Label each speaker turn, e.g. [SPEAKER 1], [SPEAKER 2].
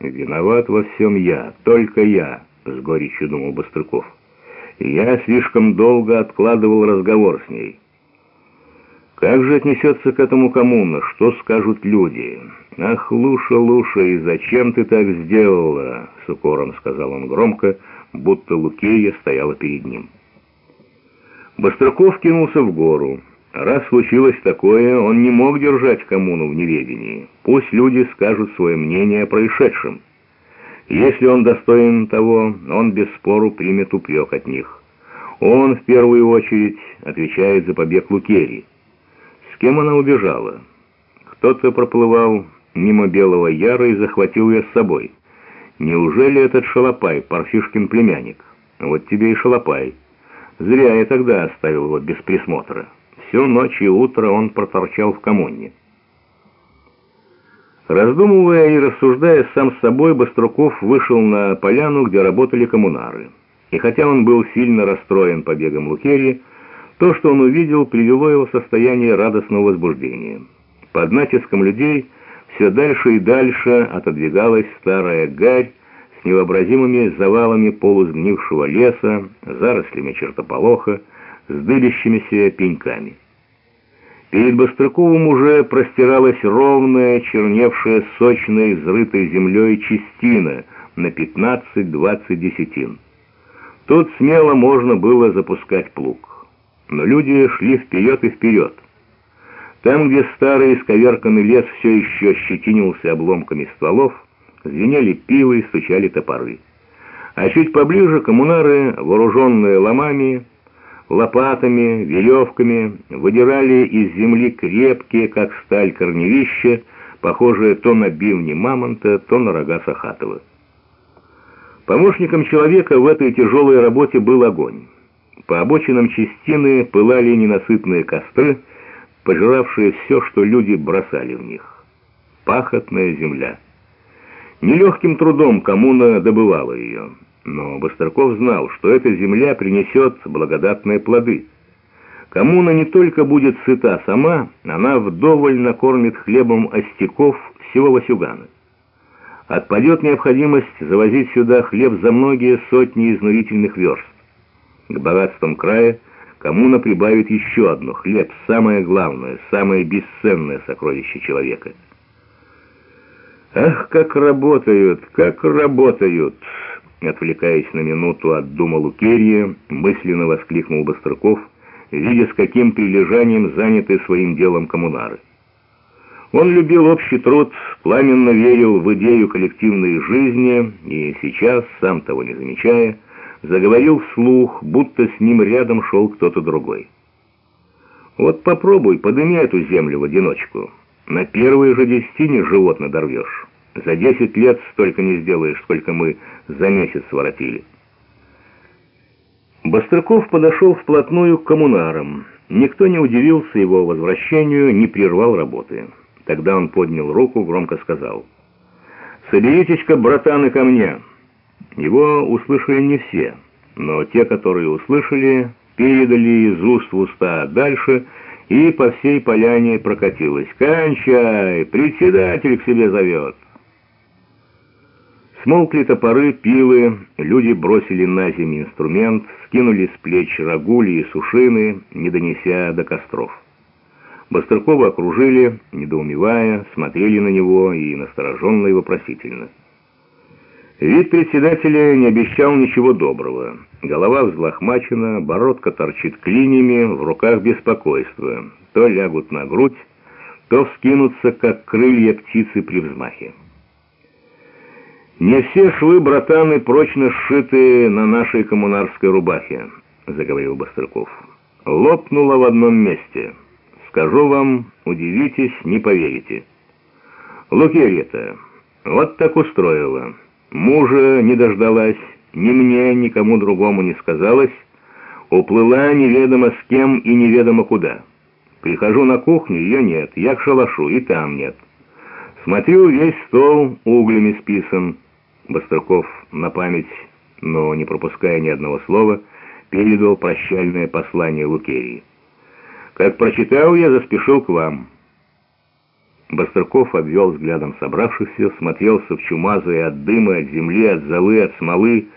[SPEAKER 1] Виноват во всем я, только я, с горечью думал Быстрыков. Я слишком долго откладывал разговор с ней. Как же отнесется к этому коммуна? Что скажут люди? Ах, Луша, Луша, и зачем ты так сделала? С укором сказал он громко, будто Лукея стояла перед ним. Быстрыков кинулся в гору. Раз случилось такое, он не мог держать коммуну в неведении. Пусть люди скажут свое мнение о происшедшем. Если он достоин того, он без спору примет упрек от них. Он, в первую очередь, отвечает за побег Лукерии. С кем она убежала? Кто-то проплывал мимо Белого Яра и захватил ее с собой. Неужели этот Шалопай, Парфишкин племянник? Вот тебе и Шалопай. Зря я тогда оставил его без присмотра. Всю ночь и утро он проторчал в коммуне. Раздумывая и рассуждая сам с собой, Боструков вышел на поляну, где работали коммунары. И хотя он был сильно расстроен побегом Лукерии, то, что он увидел, привело его в состояние радостного возбуждения. Под натиском людей все дальше и дальше отодвигалась старая гарь с невообразимыми завалами полусгнившего леса, зарослями чертополоха, с дыбящимися пеньками. Перед Бострыковым уже простиралась ровная, черневшая сочной, взрытой землей частина на 15-20 десятин. Тут смело можно было запускать плуг. Но люди шли вперед и вперед. Там, где старый исковерканный лес все еще щетинился обломками стволов, звенели пилы и стучали топоры. А чуть поближе коммунары, вооруженные ломами, лопатами, веревками выдирали из земли крепкие, как сталь, корневища, похожие то на бивни мамонта, то на рога Сахатова. Помощником человека в этой тяжелой работе был огонь. По обочинам частины пылали ненасытные костры, пожиравшие все, что люди бросали в них. Пахотная земля. Нелегким трудом коммуна добывала ее. Но Бастраков знал, что эта земля принесет благодатные плоды. Коммуна не только будет сыта сама, она вдоволь накормит хлебом остяков всего Васюгана. Отпадет необходимость завозить сюда хлеб за многие сотни изнурительных верст. К богатствам края коммуна прибавит еще одно — хлеб, самое главное, самое бесценное сокровище человека. Ах, как работают, как работают! Отвлекаясь на минуту от дума Лукерья, мысленно воскликнул Бострыков, видя, с каким прилежанием заняты своим делом коммунары. Он любил общий труд, пламенно верил в идею коллективной жизни и сейчас, сам того не замечая, заговорил вслух, будто с ним рядом шел кто-то другой. «Вот попробуй, подыми эту землю в одиночку. На первые же десятине живот надорвешь». За десять лет столько не сделаешь, сколько мы за месяц своротили. Бастрыков подошел вплотную к коммунарам. Никто не удивился его возвращению, не прервал работы. Тогда он поднял руку, громко сказал. «Соберитесь-ка, братаны, ко мне!» Его услышали не все, но те, которые услышали, передали из уст в уста дальше, и по всей поляне прокатилось. «Кончай! Председатель к себе зовет!» Смолкли топоры, пилы, люди бросили на землю инструмент, скинули с плеч рагули и сушины, не донеся до костров. Бастрыкова окружили, недоумевая, смотрели на него и настороженно и вопросительно. Вид председателя не обещал ничего доброго. Голова взлохмачена, бородка торчит клиньями, в руках беспокойство. То лягут на грудь, то вскинутся, как крылья птицы при взмахе. «Не все швы, братаны, прочно сшиты на нашей коммунарской рубахе», — заговорил Бастрыков. «Лопнуло в одном месте. Скажу вам, удивитесь, не поверите. Лукерья-то вот так устроила. Мужа не дождалась, ни мне, ни кому другому не сказалась. Уплыла неведомо с кем и неведомо куда. Прихожу на кухню, ее нет, я к шалашу, и там нет. Смотрю, весь стол углями списан». Бастрыков на память, но не пропуская ни одного слова, передал прощальное послание Лукерии. «Как прочитал, я заспешил к вам». Бастрыков обвел взглядом собравшихся, смотрелся в чумазые от дыма, от земли, от золы, от смолы,